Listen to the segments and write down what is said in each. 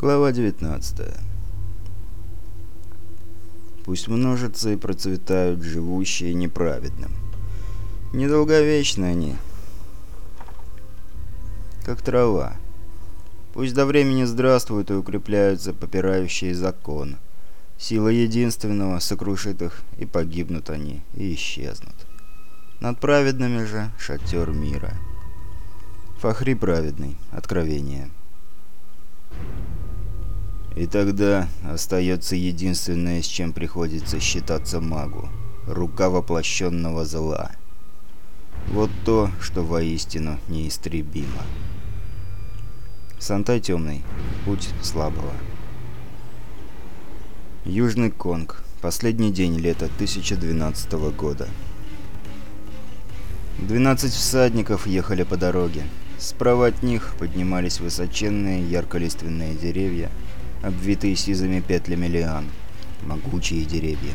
Глава 19 Пусть множатся и процветают живущие неправедным. Недолговечны они, как трава. Пусть до времени здравствуют и укрепляются попирающие закон. Сила единственного сокрушит их, и погибнут они, и исчезнут. Над праведными же шатер мира. Фахри праведный. Откровение. И тогда остается единственное, с чем приходится считаться магу. Рука воплощенного зла. Вот то, что воистину неистребимо. Сантай темный. Путь слабого. Южный Конг. Последний день лета 2012 года. 12 всадников ехали по дороге. Справа от них поднимались высоченные ярколиственные деревья, обвитые сизыми петлями лиан. Могучие деревья.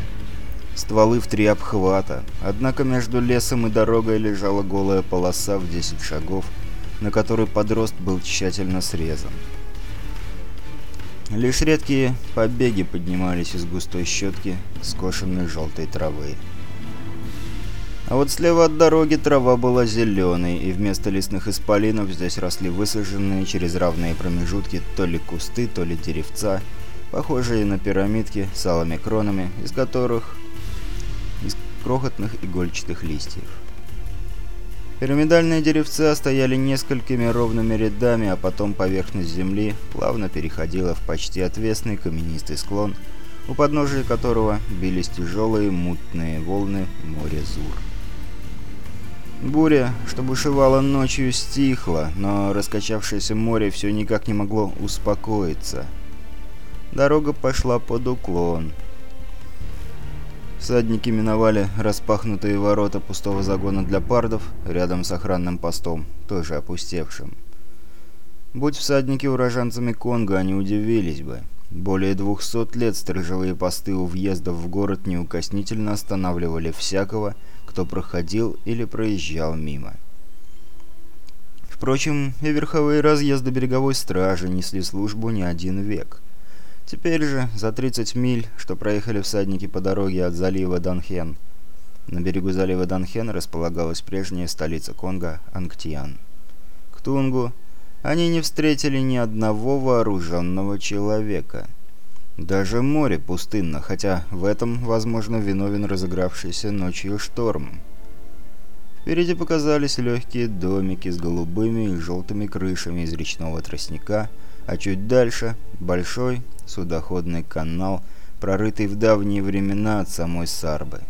Стволы в три обхвата, однако между лесом и дорогой лежала голая полоса в 10 шагов, на которой подрост был тщательно срезан. Лишь редкие побеги поднимались из густой щетки скошенной желтой травы. А вот слева от дороги трава была зеленой, и вместо лесных исполинов здесь росли высаженные через равные промежутки то ли кусты, то ли деревца, похожие на пирамидки с алыми кронами, из которых из крохотных игольчатых листьев. Пирамидальные деревца стояли несколькими ровными рядами, а потом поверхность земли плавно переходила в почти отвесный каменистый склон, у подножия которого бились тяжелые мутные волны моря Зур. Буря, что бушевала ночью, стихла, но раскачавшееся море все никак не могло успокоиться. Дорога пошла под уклон. Всадники миновали распахнутые ворота пустого загона для пардов рядом с охранным постом, тоже опустевшим. Будь всадники уроженцами Конго, они удивились бы. Более двухсот лет сторожевые посты у въездов в город неукоснительно останавливали всякого, кто проходил или проезжал мимо. Впрочем, и верховые разъезды береговой стражи несли службу не один век. Теперь же, за 30 миль, что проехали всадники по дороге от залива Данхен, на берегу залива Данхен располагалась прежняя столица Конго Ангтиан. К Тунгу они не встретили ни одного вооруженного человека. Даже море пустынно, хотя в этом, возможно, виновен разыгравшийся ночью шторм. Впереди показались легкие домики с голубыми и желтыми крышами из речного тростника, а чуть дальше — большой судоходный канал, прорытый в давние времена от самой Сарбы.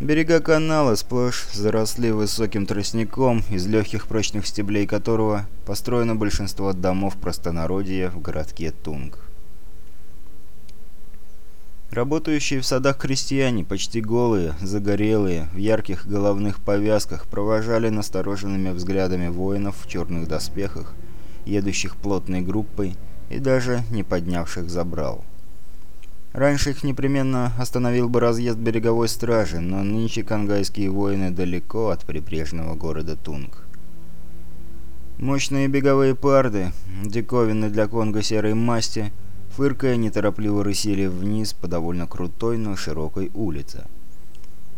Берега канала сплошь заросли высоким тростником, из легких прочных стеблей которого построено большинство домов простонародья в городке Тунг. Работающие в садах крестьяне, почти голые, загорелые, в ярких головных повязках, провожали настороженными взглядами воинов в черных доспехах, едущих плотной группой и даже не поднявших забрал. Раньше их непременно остановил бы разъезд береговой стражи, но нынче конгайские воины далеко от прибрежного города Тунг. Мощные беговые парды, диковины для Конго серой масти – фыркая, неторопливо рысили вниз по довольно крутой, но широкой улице.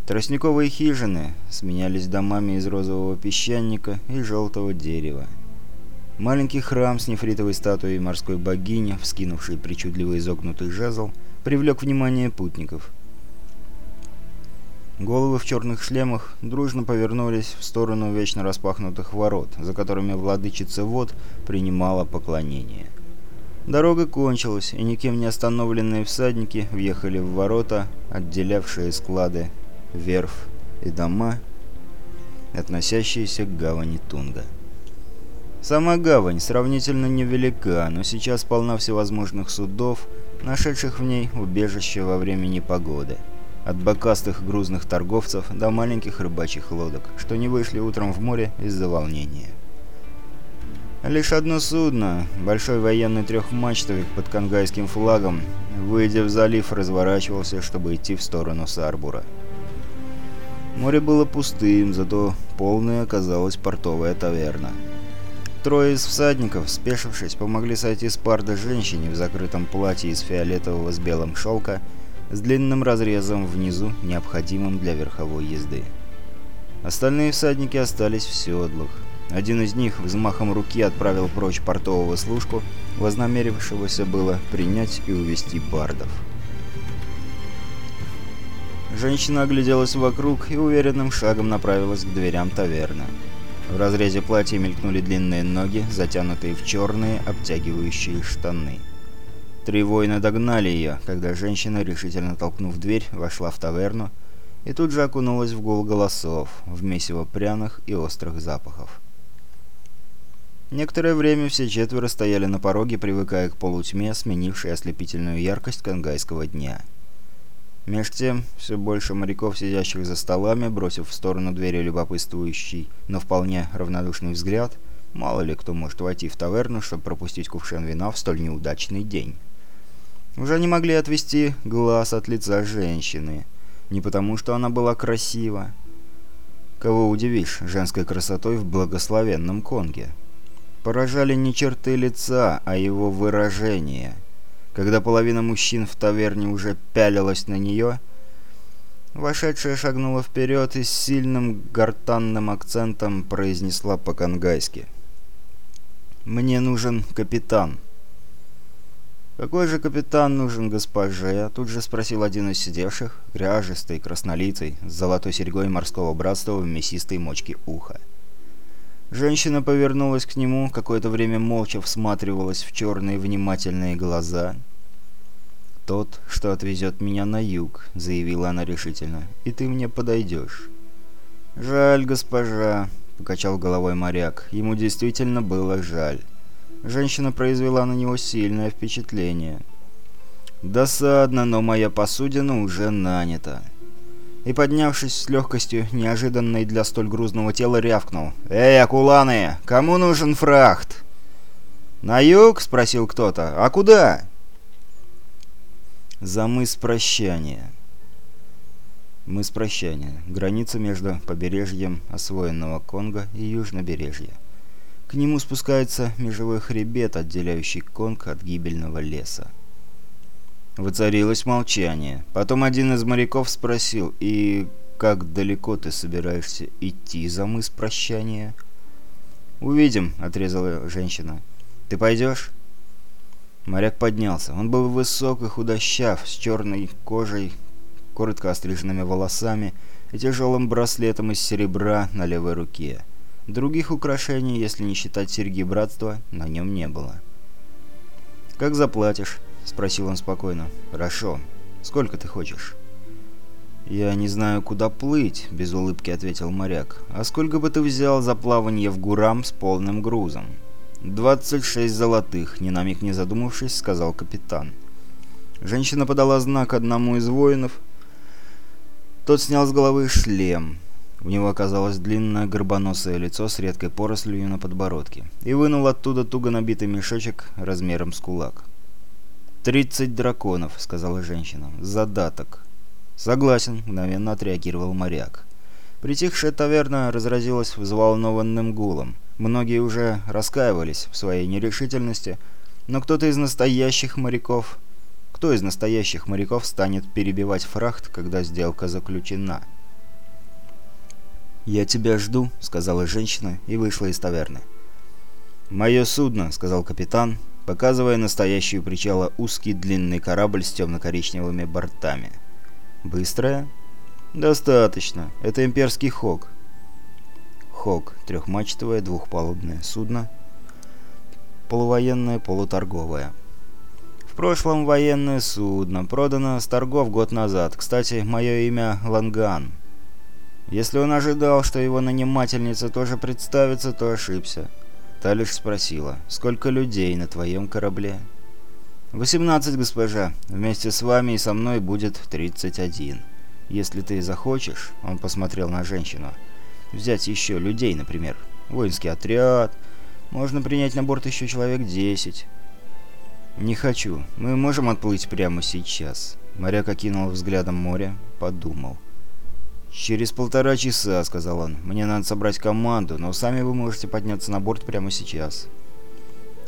Тростниковые хижины сменялись домами из розового песчаника и желтого дерева. Маленький храм с нефритовой статуей морской богини, вскинувший причудливо изогнутый жезл, привлек внимание путников. Головы в черных шлемах дружно повернулись в сторону вечно распахнутых ворот, за которыми владычица вод принимала поклонение. Дорога кончилась, и никем не остановленные всадники въехали в ворота, отделявшие склады, верфь и дома, относящиеся к гавани Тунга. Сама гавань сравнительно невелика, но сейчас полна всевозможных судов, нашедших в ней убежище во время непогоды. От бокастых грузных торговцев до маленьких рыбачьих лодок, что не вышли утром в море из-за волнения. Лишь одно судно, большой военный трехмачтовик под конгайским флагом, выйдя в залив, разворачивался, чтобы идти в сторону Сарбура. Море было пустым, зато полной оказалась портовая таверна. Трое из всадников, спешившись, помогли сойти с парда женщине в закрытом платье из фиолетового с белым шелка с длинным разрезом внизу, необходимым для верховой езды. Остальные всадники остались в седлах. Один из них взмахом руки отправил прочь портового служку, вознамерившегося было принять и увести бардов. Женщина огляделась вокруг и уверенным шагом направилась к дверям таверны. В разрезе платья мелькнули длинные ноги, затянутые в черные обтягивающие штаны. Три воина догнали ее, когда женщина, решительно толкнув дверь, вошла в таверну и тут же окунулась в гул голосов, в месиво пряных и острых запахов. Некоторое время все четверо стояли на пороге, привыкая к полутьме, сменившей ослепительную яркость конгайского дня. Меж тем, все больше моряков, сидящих за столами, бросив в сторону двери любопытствующий, но вполне равнодушный взгляд, мало ли кто может войти в таверну, чтобы пропустить кувшин вина в столь неудачный день. Уже не могли отвести глаз от лица женщины. Не потому, что она была красива. Кого удивишь женской красотой в благословенном Конге? Поражали не черты лица, а его выражение – когда половина мужчин в таверне уже пялилась на нее, вошедшая шагнула вперед и с сильным гортанным акцентом произнесла по-кангайски. «Мне нужен капитан». «Какой же капитан нужен госпоже?» Тут же спросил один из сидевших, гряжистый, краснолицый, с золотой серьгой морского братства в мясистой мочке уха. Женщина повернулась к нему, какое-то время молча всматривалась в черные внимательные глаза. «Тот, что отвезет меня на юг», — заявила она решительно, — «и ты мне подойдешь». «Жаль, госпожа», — покачал головой моряк. Ему действительно было жаль. Женщина произвела на него сильное впечатление. «Досадно, но моя посудина уже нанята» и, поднявшись с легкостью, неожиданной для столь грузного тела, рявкнул. «Эй, акуланы, кому нужен фрахт?» «На юг?» — спросил кто-то. «А куда?» «За мыс прощания». Мыс прощания. Граница между побережьем освоенного Конго и южнобережья. К нему спускается межевой хребет, отделяющий Конг от гибельного леса. Воцарилось молчание. Потом один из моряков спросил, «И как далеко ты собираешься идти за мыс прощания?» «Увидим», — отрезала женщина. «Ты пойдешь?» Моряк поднялся. Он был высок и худощав, с черной кожей, коротко остриженными волосами и тяжелым браслетом из серебра на левой руке. Других украшений, если не считать серьги братства, на нем не было. «Как заплатишь?» Спросил он спокойно. «Хорошо. Сколько ты хочешь?» «Я не знаю, куда плыть», — без улыбки ответил моряк. «А сколько бы ты взял за плавание в Гурам с полным грузом?» «Двадцать шесть золотых», — ни на миг не задумавшись, сказал капитан. Женщина подала знак одному из воинов. Тот снял с головы шлем. У него оказалось длинное горбоносое лицо с редкой порослью на подбородке. И вынул оттуда туго набитый мешочек размером с кулак. «Тридцать драконов», — сказала женщина. «Задаток». «Согласен», — мгновенно отреагировал моряк. Притихшая таверна разразилась взволнованным гулом. Многие уже раскаивались в своей нерешительности, но кто-то из настоящих моряков... Кто из настоящих моряков станет перебивать фрахт, когда сделка заключена? «Я тебя жду», — сказала женщина и вышла из таверны. «Мое судно», — сказал капитан, показывая настоящую причала узкий длинный корабль с темно-коричневыми бортами. «Быстрая?» «Достаточно. Это имперский Хок». Хок – трехмачтовое двухпалубное судно, полувоенное, полуторговое. В прошлом военное судно, продано с торгов год назад. Кстати, мое имя Ланган. Если он ожидал, что его нанимательница тоже представится, то ошибся. Та лишь спросила, «Сколько людей на твоем корабле?» «Восемнадцать, госпожа. Вместе с вами и со мной будет тридцать один. Если ты захочешь...» — он посмотрел на женщину. «Взять еще людей, например. Воинский отряд. Можно принять на борт еще человек десять». «Не хочу. Мы можем отплыть прямо сейчас». Моряк окинул взглядом море, подумал. «Через полтора часа», — сказал он. «Мне надо собрать команду, но сами вы можете подняться на борт прямо сейчас».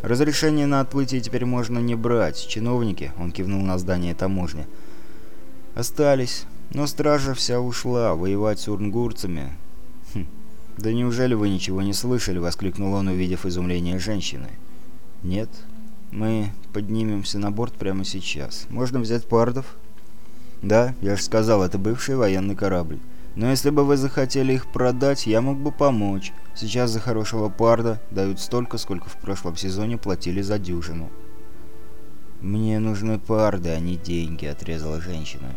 «Разрешение на отплытие теперь можно не брать. Чиновники», — он кивнул на здание таможни, — «остались, но стража вся ушла воевать с урнгурцами». «Хм, да неужели вы ничего не слышали?» — воскликнул он, увидев изумление женщины. «Нет, мы поднимемся на борт прямо сейчас. Можно взять пардов?» «Да, я же сказал, это бывший военный корабль. Но если бы вы захотели их продать, я мог бы помочь. Сейчас за хорошего парда дают столько, сколько в прошлом сезоне платили за дюжину». «Мне нужны парды, а не деньги», — отрезала женщина.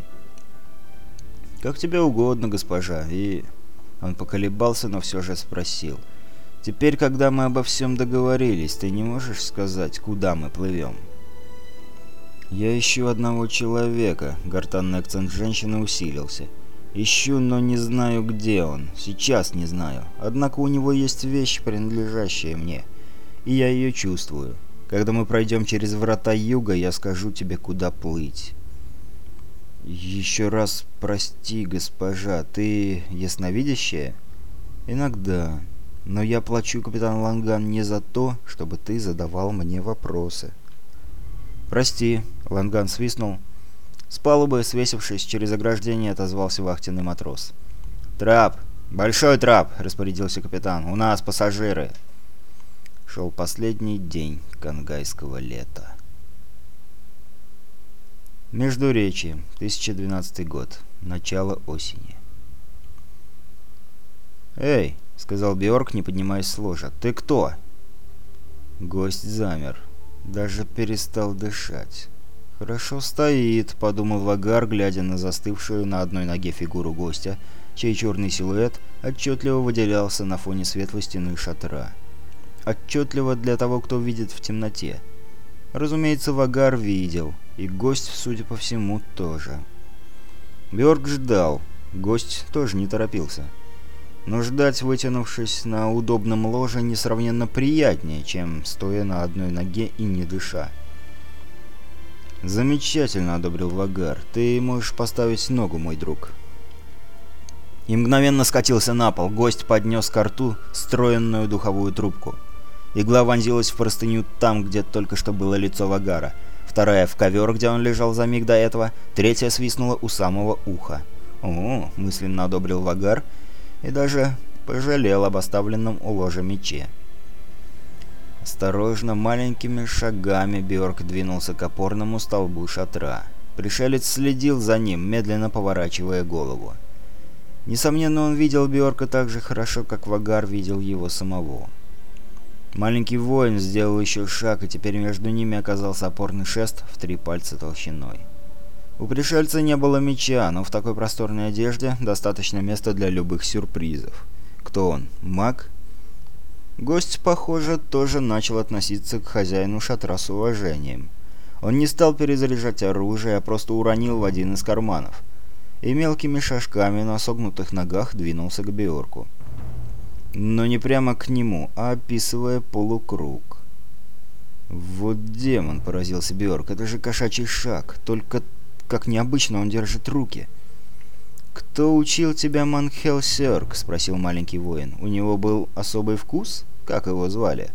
«Как тебе угодно, госпожа, и...» Он поколебался, но все же спросил. «Теперь, когда мы обо всем договорились, ты не можешь сказать, куда мы плывем?» «Я ищу одного человека», — гортанный акцент женщины усилился. «Ищу, но не знаю, где он. Сейчас не знаю. Однако у него есть вещь, принадлежащая мне. И я ее чувствую. Когда мы пройдем через врата юга, я скажу тебе, куда плыть». «Еще раз прости, госпожа, ты ясновидящая?» «Иногда. Но я плачу, капитан Ланган, не за то, чтобы ты задавал мне вопросы». «Прости», — Ланган свистнул. С палубы, свесившись через ограждение, отозвался вахтенный матрос. «Трап! Большой трап!» — распорядился капитан. «У нас пассажиры!» Шел последний день кангайского лета. Междуречье, 2012 год. Начало осени. «Эй!» — сказал Бьорк, не поднимаясь с ложа. «Ты кто?» Гость замер даже перестал дышать. «Хорошо стоит», — подумал Вагар, глядя на застывшую на одной ноге фигуру гостя, чей черный силуэт отчетливо выделялся на фоне светлой стены шатра. Отчетливо для того, кто видит в темноте. Разумеется, Вагар видел, и гость, судя по всему, тоже. Бjörk ждал, гость тоже не торопился но ждать, вытянувшись на удобном ложе, несравненно приятнее, чем стоя на одной ноге и не дыша. «Замечательно», — одобрил Вагар. «Ты можешь поставить ногу, мой друг». И мгновенно скатился на пол. Гость поднес к рту стройную духовую трубку. Игла вонзилась в простыню там, где только что было лицо Вагара. Вторая в ковер, где он лежал за миг до этого. Третья свистнула у самого уха. «О!» — мысленно одобрил Вагар — и даже пожалел об оставленном у ложа мече. Осторожно, маленькими шагами Бьорк двинулся к опорному столбу шатра. Пришелец следил за ним, медленно поворачивая голову. Несомненно, он видел Бьорка так же хорошо, как Вагар видел его самого. Маленький воин сделал еще шаг, и теперь между ними оказался опорный шест в три пальца толщиной. У пришельца не было меча, но в такой просторной одежде достаточно места для любых сюрпризов. Кто он? Маг? Гость, похоже, тоже начал относиться к хозяину шатра с уважением. Он не стал перезаряжать оружие, а просто уронил в один из карманов. И мелкими шажками на согнутых ногах двинулся к Биорку. Но не прямо к нему, а описывая полукруг. «Вот демон!» — поразился Биорк. «Это же кошачий шаг, только как необычно он держит руки. «Кто учил тебя Манхелсерк?» — спросил маленький воин. «У него был особый вкус? Как его звали?»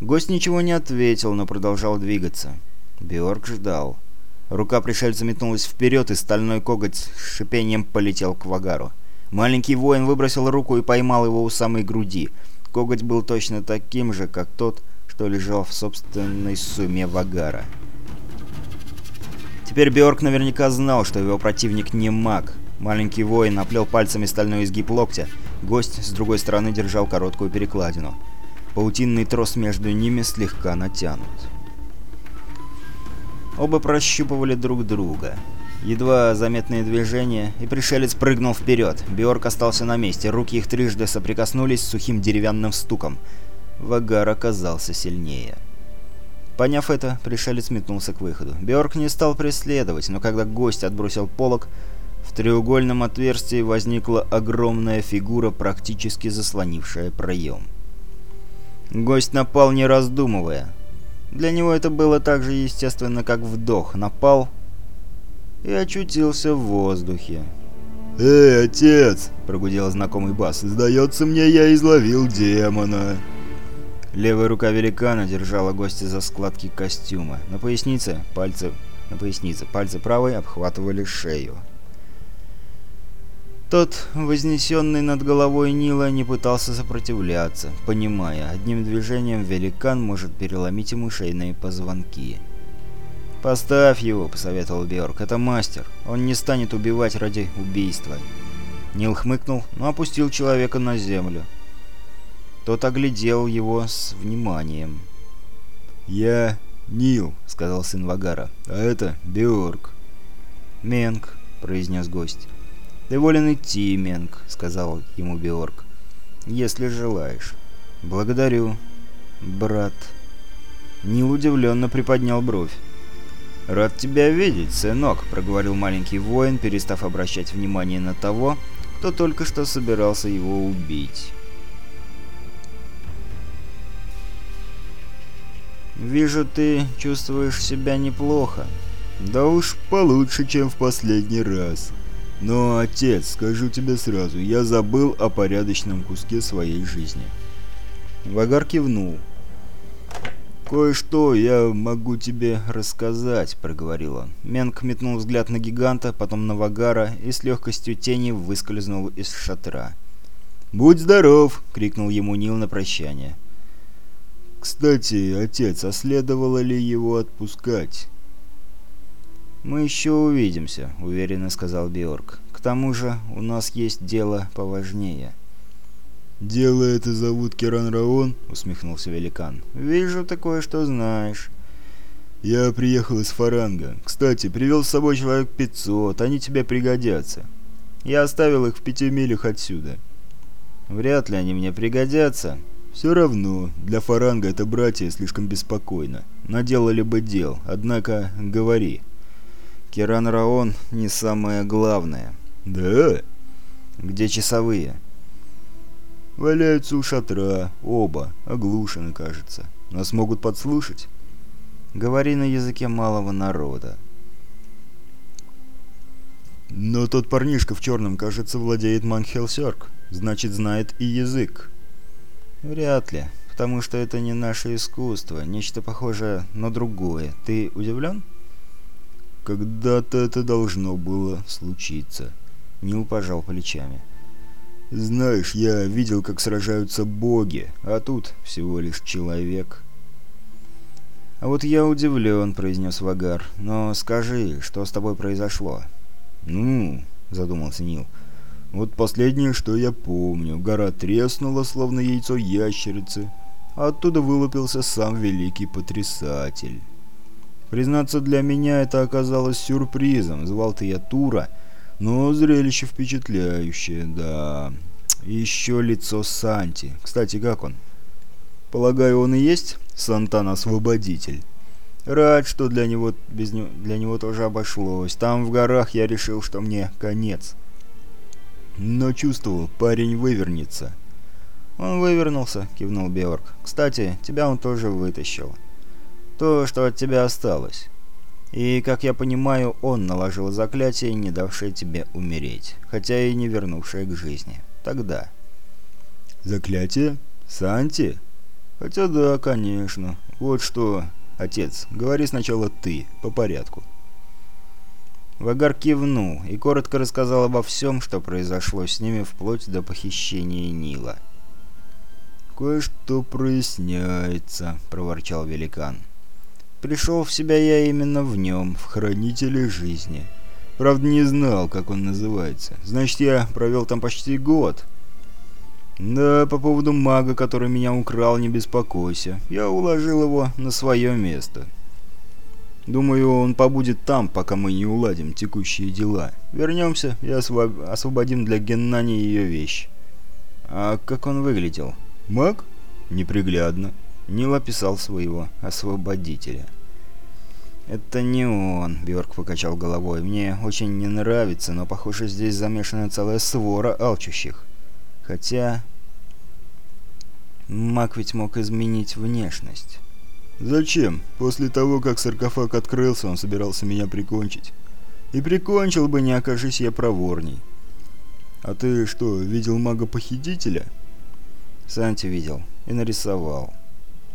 Гость ничего не ответил, но продолжал двигаться. Бьорк ждал. Рука пришельца метнулась вперед, и стальной коготь с шипением полетел к Вагару. Маленький воин выбросил руку и поймал его у самой груди. Коготь был точно таким же, как тот, что лежал в собственной суме Вагара. Теперь Бьорк наверняка знал, что его противник не маг. Маленький воин оплел пальцами стальной изгиб локтя. Гость с другой стороны держал короткую перекладину. Паутинный трос между ними слегка натянут. Оба прощупывали друг друга. Едва заметные движения, и пришелец прыгнул вперед. Бьорк остался на месте, руки их трижды соприкоснулись с сухим деревянным стуком. Вагар оказался сильнее. Поняв это, пришелец метнулся к выходу. Бёрк не стал преследовать, но когда гость отбросил полог, в треугольном отверстии возникла огромная фигура, практически заслонившая проем. Гость напал, не раздумывая. Для него это было так же естественно, как вдох. Напал и очутился в воздухе. «Эй, отец!» – прогудел знакомый бас. «Сдается мне, я изловил демона!» Левая рука великана держала гостя за складки костюма. На пояснице пальцы... На пояснице пальцы правой обхватывали шею. Тот, вознесенный над головой Нила, не пытался сопротивляться, понимая, одним движением великан может переломить ему шейные позвонки. «Поставь его», — посоветовал Бьорк. «Это мастер. Он не станет убивать ради убийства». Нил хмыкнул, но опустил человека на землю. Тот оглядел его с вниманием. «Я Нил», — сказал сын Вагара, — «а это Бьорк». «Менг», — произнес гость. «Ты волен идти, Менг», — сказал ему Бьорк. «Если желаешь». «Благодарю, брат». Нил удивленно приподнял бровь. «Рад тебя видеть, сынок», — проговорил маленький воин, перестав обращать внимание на того, кто только что собирался его убить. «Вижу, ты чувствуешь себя неплохо». «Да уж получше, чем в последний раз. Но, отец, скажу тебе сразу, я забыл о порядочном куске своей жизни». Вагар кивнул. «Кое-что я могу тебе рассказать», — проговорил он. Менг метнул взгляд на гиганта, потом на Вагара и с легкостью тени выскользнул из шатра. «Будь здоров!» — крикнул ему Нил на прощание. «Кстати, отец, а следовало ли его отпускать?» «Мы еще увидимся», — уверенно сказал Биорг. «К тому же у нас есть дело поважнее». «Дело это зовут Керан Раон?» — усмехнулся великан. «Вижу, ты кое-что знаешь». «Я приехал из Фаранга. Кстати, привел с собой человек 500, они тебе пригодятся. Я оставил их в пяти милях отсюда». «Вряд ли они мне пригодятся». «Все равно, для Фаранга это братья слишком беспокойно. Наделали бы дел, однако говори». «Керан Раон не самое главное». «Да?» «Где часовые?» Валяются у шатра, оба, оглушены, кажется. Нас могут подслушать. Говори на языке малого народа. Но тот парнишка в черном, кажется, владеет Манхелсерк. Значит, знает и язык. Вряд ли, потому что это не наше искусство, нечто похожее на другое. Ты удивлен? Когда-то это должно было случиться. Нил пожал плечами. Знаешь, я видел, как сражаются боги, а тут всего лишь человек. А вот я удивлен, произнес Вагар. Но скажи, что с тобой произошло? Ну, задумался Нил. Вот последнее, что я помню. Гора треснула, словно яйцо ящерицы. А оттуда вылупился сам великий потрясатель. Признаться, для меня это оказалось сюрпризом. Звал-то я Тура, но зрелище впечатляющее, да. Еще лицо Санти. Кстати, как он? Полагаю, он и есть Сантан-освободитель. Рад, что для него, без него, для него тоже обошлось. Там в горах я решил, что мне конец. Но чувствовал, парень вывернется. «Он вывернулся», — кивнул Беорг. «Кстати, тебя он тоже вытащил. То, что от тебя осталось. И, как я понимаю, он наложил заклятие, не давшее тебе умереть, хотя и не вернувшее к жизни. Тогда. Заклятие? Санти? Хотя да, конечно. Вот что, отец, говори сначала ты, по порядку. Вагар кивнул и коротко рассказал обо всем, что произошло с ними вплоть до похищения Нила. «Кое-что проясняется», — проворчал великан. Пришел в себя я именно в нем, в хранителе жизни. Правда, не знал, как он называется. Значит, я провел там почти год. Да, по поводу мага, который меня украл, не беспокойся. Я уложил его на свое место. Думаю, он побудет там, пока мы не уладим текущие дела. Вернемся и освоб... освободим для Геннани ее вещь. А как он выглядел? Маг? Неприглядно. Нил описал своего освободителя. «Это не он», — Бьорк покачал головой. «Мне очень не нравится, но, похоже, здесь замешана целая свора алчущих. Хотя... Маг ведь мог изменить внешность». «Зачем? После того, как саркофаг открылся, он собирался меня прикончить. И прикончил бы, не окажись я проворней. «А ты что, видел мага-похитителя?» Санти видел и нарисовал.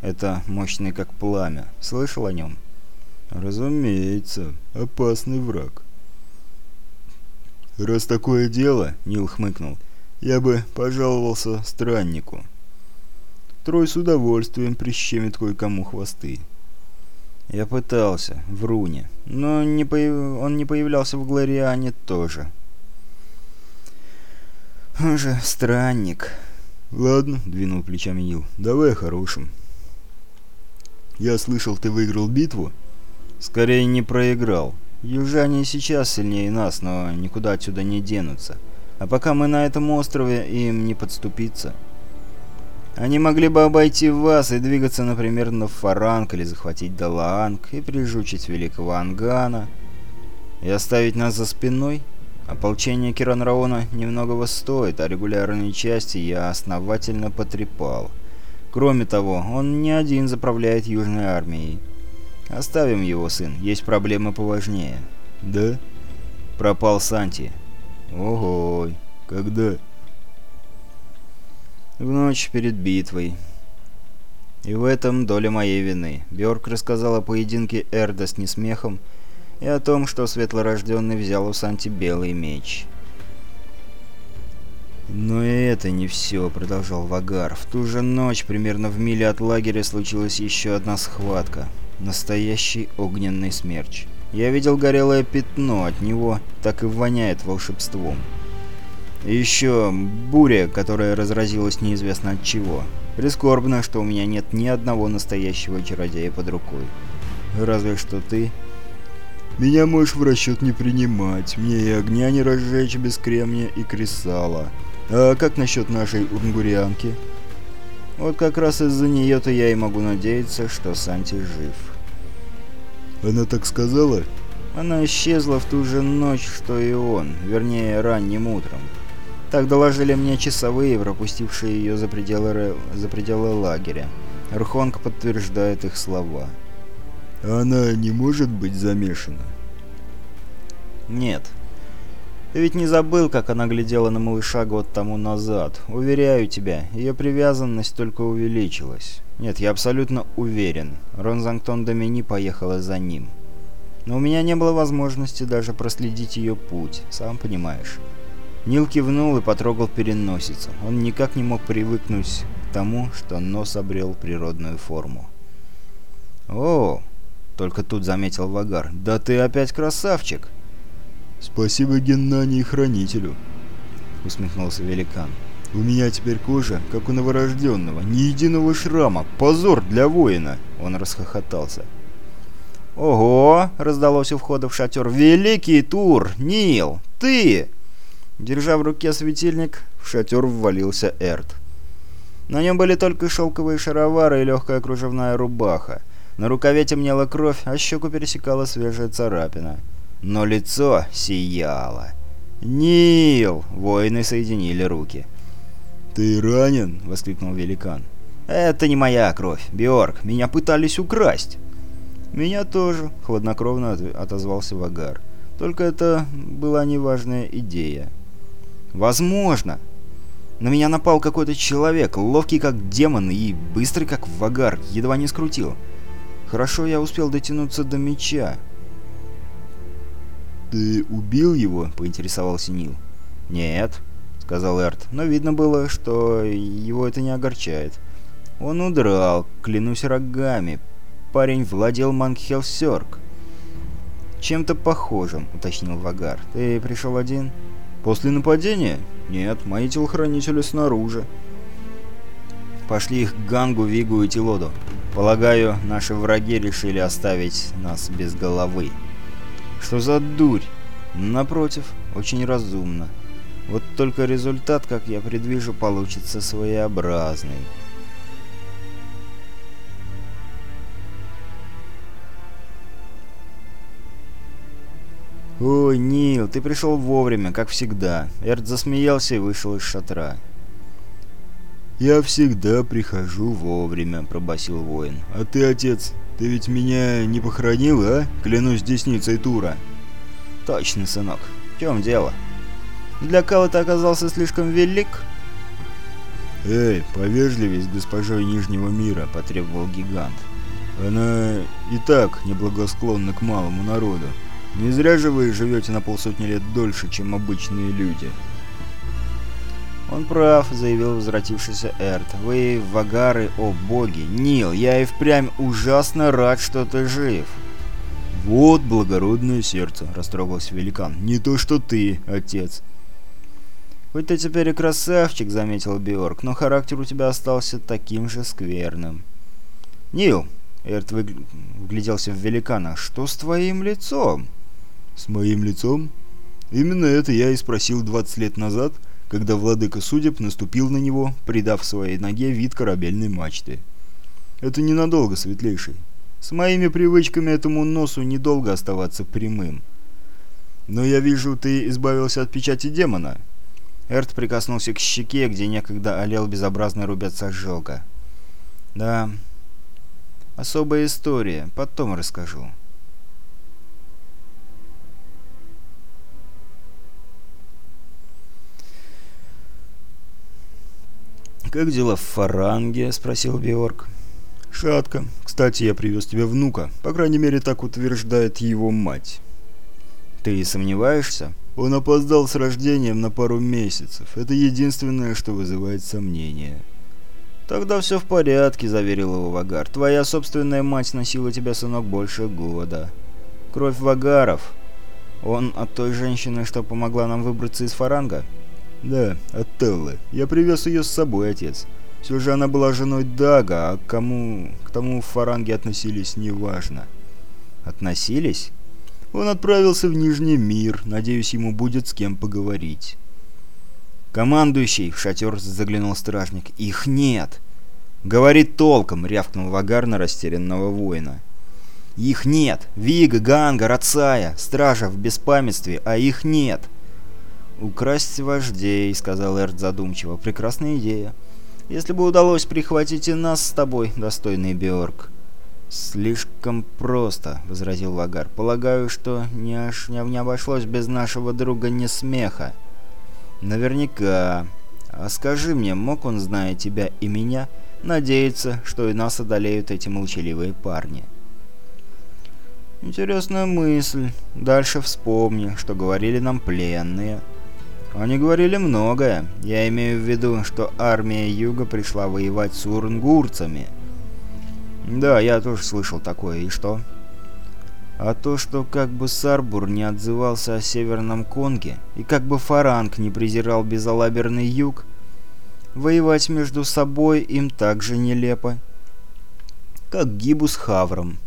Это мощный как пламя. Слышал о нем? «Разумеется. Опасный враг». «Раз такое дело», — Нил хмыкнул, — «я бы пожаловался страннику. Трой с удовольствием прищемит кое-кому хвосты». Я пытался, в руне, но не появ... он не появлялся в Глориане тоже. Он же странник. «Ладно», — двинул плечами Нил, — «давай о хорошем». «Я слышал, ты выиграл битву?» «Скорее не проиграл. Южане сейчас сильнее нас, но никуда отсюда не денутся. А пока мы на этом острове, им не подступиться». Они могли бы обойти вас и двигаться, например, на Фаранг или захватить Далаанг и прижучить Великого Ангана и оставить нас за спиной. Ополчение Киранраона немногого стоит, а регулярные части я основательно потрепал. Кроме того, он не один заправляет Южной армией. Оставим его, сын, есть проблемы поважнее. Да? Пропал Санти. Ого, когда? В ночь перед битвой. И в этом доля моей вины. Бjörk рассказал о поединке Эрда с несмехом и о том, что светлорожденный взял у Санти белый меч. «Но и это не все», — продолжал Вагар. «В ту же ночь, примерно в миле от лагеря, случилась еще одна схватка. Настоящий огненный смерч. Я видел горелое пятно, от него так и воняет волшебством». И еще буря, которая разразилась неизвестно от чего. Прискорбно, что у меня нет ни одного настоящего чародея под рукой. Разве что ты... Меня можешь в расчет не принимать. Мне и огня не разжечь без кремния и кресала. А как насчет нашей урнгурианки? Вот как раз из-за нее-то я и могу надеяться, что Санти жив. Она так сказала? Она исчезла в ту же ночь, что и он, вернее, ранним утром. Так доложили мне часовые, пропустившие ее за пределы, за пределы лагеря. Рхонг подтверждает их слова. Она не может быть замешана? Нет. Ты ведь не забыл, как она глядела на малыша год тому назад. Уверяю тебя, ее привязанность только увеличилась. Нет, я абсолютно уверен. Ронзангтон Домини поехала за ним. Но у меня не было возможности даже проследить ее путь, сам понимаешь. Нил кивнул и потрогал переносицу. Он никак не мог привыкнуть к тому, что нос обрел природную форму. «О!» — только тут заметил Вагар. «Да ты опять красавчик!» «Спасибо Геннани и Хранителю!» — усмехнулся великан. «У меня теперь кожа, как у новорожденного, ни единого шрама. Позор для воина!» Он расхохотался. «Ого!» — раздалось у входа в шатер. «Великий тур! Нил! Ты!» Держа в руке светильник, в шатер ввалился Эрт. На нем были только шелковые шаровары и легкая кружевная рубаха. На рукаве темнела кровь, а щеку пересекала свежая царапина. Но лицо сияло. «Нил!» — воины соединили руки. «Ты ранен?» — воскликнул великан. «Это не моя кровь, Биорг. Меня пытались украсть». «Меня тоже», — хладнокровно отозвался Вагар. «Только это была неважная идея». Возможно. На меня напал какой-то человек, ловкий как демон и быстрый как вагар, едва не скрутил. Хорошо я успел дотянуться до меча. «Ты убил его?» — поинтересовался Нил. «Нет», — сказал Эрт, но видно было, что его это не огорчает. «Он удрал, клянусь рогами. Парень владел Мангхелсерк». «Чем-то похожим», — уточнил Вагар. «Ты пришел один?» «После нападения? Нет, мои телохранители снаружи». «Пошли их к Гангу, Вигу и Тилоду. Полагаю, наши враги решили оставить нас без головы». «Что за дурь?» «Напротив, очень разумно. Вот только результат, как я предвижу, получится своеобразный». «Ой, Нил, ты пришел вовремя, как всегда». Эрт засмеялся и вышел из шатра. «Я всегда прихожу вовремя», — пробасил воин. «А ты, отец, ты ведь меня не похоронил, а? Клянусь десницей Тура». «Точно, сынок. В чем дело?» Для Кала ты оказался слишком велик?» «Эй, повежливей с госпожой Нижнего мира», — потребовал гигант. «Она и так неблагосклонна к малому народу. Не зря же вы живете на полсотни лет дольше, чем обычные люди». «Он прав», — заявил возвратившийся Эрт. «Вы, вагары, о боги! Нил, я и впрямь ужасно рад, что ты жив!» «Вот благородное сердце», — растрогался великан. «Не то что ты, отец». «Хоть ты теперь и красавчик», — заметил Биорг, — «но характер у тебя остался таким же скверным». «Нил», — Эрт вгляделся в великана, — «что с твоим лицом?» «С моим лицом?» «Именно это я и спросил 20 лет назад, когда владыка судеб наступил на него, придав своей ноге вид корабельной мачты. Это ненадолго, светлейший. С моими привычками этому носу недолго оставаться прямым. Но я вижу, ты избавился от печати демона. Эрт прикоснулся к щеке, где некогда олел безобразный рубец ожога. Да, особая история, потом расскажу. «Как дела в Фаранге?» — спросил Биорг. «Шатко. Кстати, я привез тебе внука. По крайней мере, так утверждает его мать». «Ты сомневаешься?» «Он опоздал с рождением на пару месяцев. Это единственное, что вызывает сомнения». «Тогда все в порядке», — заверил его Вагар. «Твоя собственная мать носила тебя, сынок, больше года. Кровь Вагаров. Он от той женщины, что помогла нам выбраться из Фаранга?» «Да, от. Я привез ее с собой, отец. Все же она была женой Дага, а к кому... к тому в фаранге относились неважно». «Относились?» «Он отправился в Нижний мир. Надеюсь, ему будет с кем поговорить». «Командующий!» — в шатер заглянул стражник. «Их нет!» «Говорит толком!» — рявкнул Вагар на растерянного воина. «Их нет! Вига, Ганга, Рацая, стража в беспамятстве, а их нет!» «Украсть вождей», — сказал Эрт задумчиво. «Прекрасная идея. Если бы удалось прихватить и нас с тобой, достойный Биорг». «Слишком просто», — возразил Вагар. «Полагаю, что не, аж, не, не обошлось без нашего друга не смеха». «Наверняка. А скажи мне, мог он, зная тебя и меня, надеяться, что и нас одолеют эти молчаливые парни?» «Интересная мысль. Дальше вспомни, что говорили нам пленные». Они говорили многое. Я имею в виду, что армия Юга пришла воевать с урнгурцами. Да, я тоже слышал такое. И что? А то, что как бы Сарбур не отзывался о Северном Конге, и как бы Фаранг не презирал безалаберный Юг, воевать между собой им также нелепо, как Гибу с Хавром.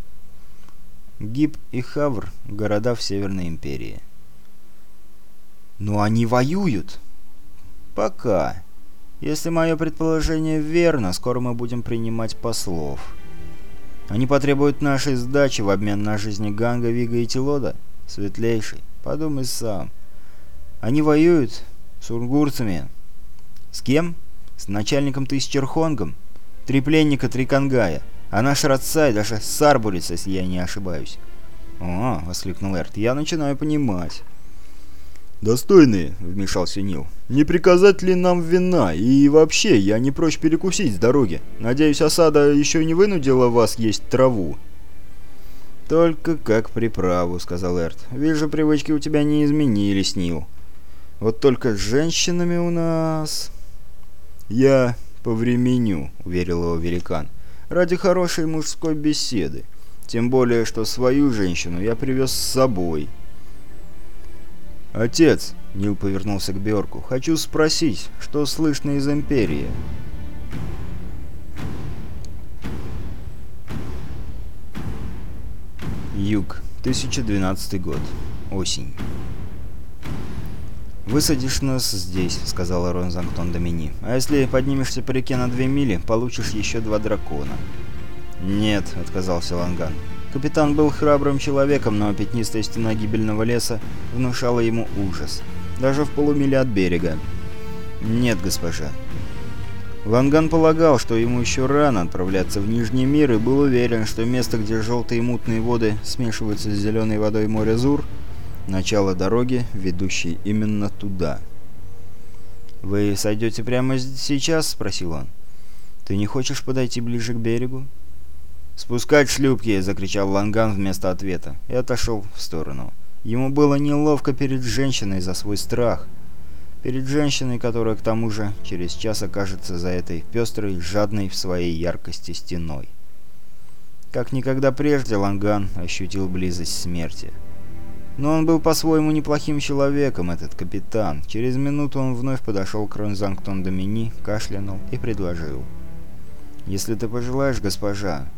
Гиб и Хавр — города в Северной Империи. Но они воюют. Пока. Если мое предположение верно, скоро мы будем принимать послов. Они потребуют нашей сдачи в обмен на жизни Ганга, Вига и Тилода? Светлейший, подумай сам. Они воюют с ургурцами. С кем? С начальником Тысячерхонгом. Три пленника, три кангая. А наш Рацай даже Сарбурец, если я не ошибаюсь. «О!» — воскликнул Эрт. «Я начинаю понимать». «Достойные», — вмешался Нил. «Не приказать ли нам вина? И вообще, я не прочь перекусить с дороги. Надеюсь, осада еще не вынудила вас есть траву». «Только как приправу», — сказал Эрт. «Вижу, привычки у тебя не изменились, Нил. Вот только с женщинами у нас...» «Я повременю», — уверил его великан. «Ради хорошей мужской беседы. Тем более, что свою женщину я привез с собой». «Отец!» — Нил повернулся к Бьорку. «Хочу спросить, что слышно из Империи?» Юг. 1012 год. Осень. «Высадишь нас здесь», — сказал Ронзангтон Домини. «А если поднимешься по реке на две мили, получишь еще два дракона». «Нет», — отказался Ланган. Капитан был храбрым человеком, но пятнистая стена гибельного леса внушала ему ужас. Даже в полумиле от берега. «Нет, госпожа». Ланган полагал, что ему еще рано отправляться в Нижний мир и был уверен, что место, где желтые мутные воды смешиваются с зеленой водой моря Зур, начало дороги, ведущей именно туда. «Вы сойдете прямо сейчас?» — спросил он. «Ты не хочешь подойти ближе к берегу?» «Спускать шлюпки!» — закричал Ланган вместо ответа и отошел в сторону. Ему было неловко перед женщиной за свой страх. Перед женщиной, которая к тому же через час окажется за этой пестрой, жадной в своей яркости стеной. Как никогда прежде Ланган ощутил близость смерти. Но он был по-своему неплохим человеком, этот капитан. Через минуту он вновь подошел к Ронзангтон Домини, кашлянул и предложил. «Если ты пожелаешь, госпожа,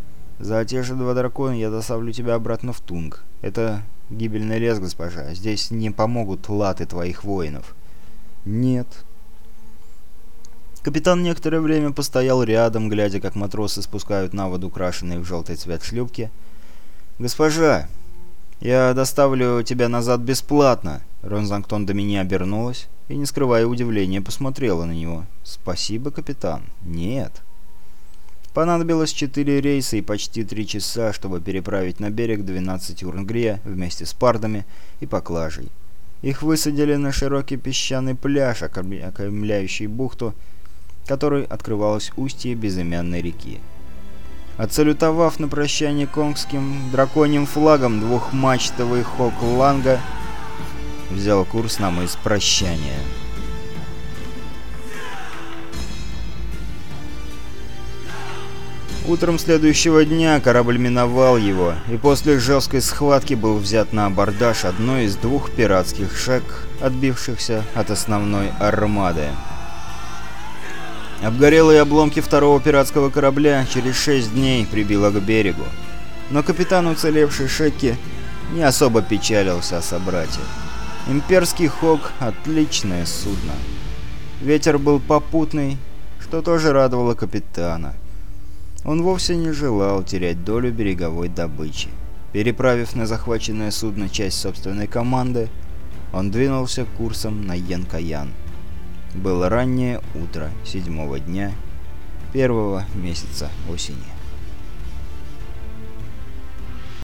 за те же два дракона я доставлю тебя обратно в Тунг. Это гибельный лес, госпожа. Здесь не помогут латы твоих воинов». «Нет». Капитан некоторое время постоял рядом, глядя, как матросы спускают на воду крашеные в желтый цвет шлюпки. «Госпожа, «Я доставлю тебя назад бесплатно!» Ронзангтон до меня обернулась и, не скрывая удивления, посмотрела на него. «Спасибо, капитан. Нет». Понадобилось четыре рейса и почти три часа, чтобы переправить на берег 12 урнгрия вместе с пардами и поклажей. Их высадили на широкий песчаный пляж, окаймляющий бухту, которой открывалось устье безымянной реки. Отсалютовав на прощание конгским драконьим флагом двухмачтовый хок Ланга взял курс на мыс прощания. Утром следующего дня корабль миновал его, и после жесткой схватки был взят на абордаж одной из двух пиратских шек, отбившихся от основной армады. Обгорелые обломки второго пиратского корабля через шесть дней прибило к берегу. Но капитан уцелевшей Шекки не особо печалился о собрате. Имперский Хок — отличное судно. Ветер был попутный, что тоже радовало капитана. Он вовсе не желал терять долю береговой добычи. Переправив на захваченное судно часть собственной команды, он двинулся курсом на Янкаян. Было раннее утро седьмого дня первого месяца осени.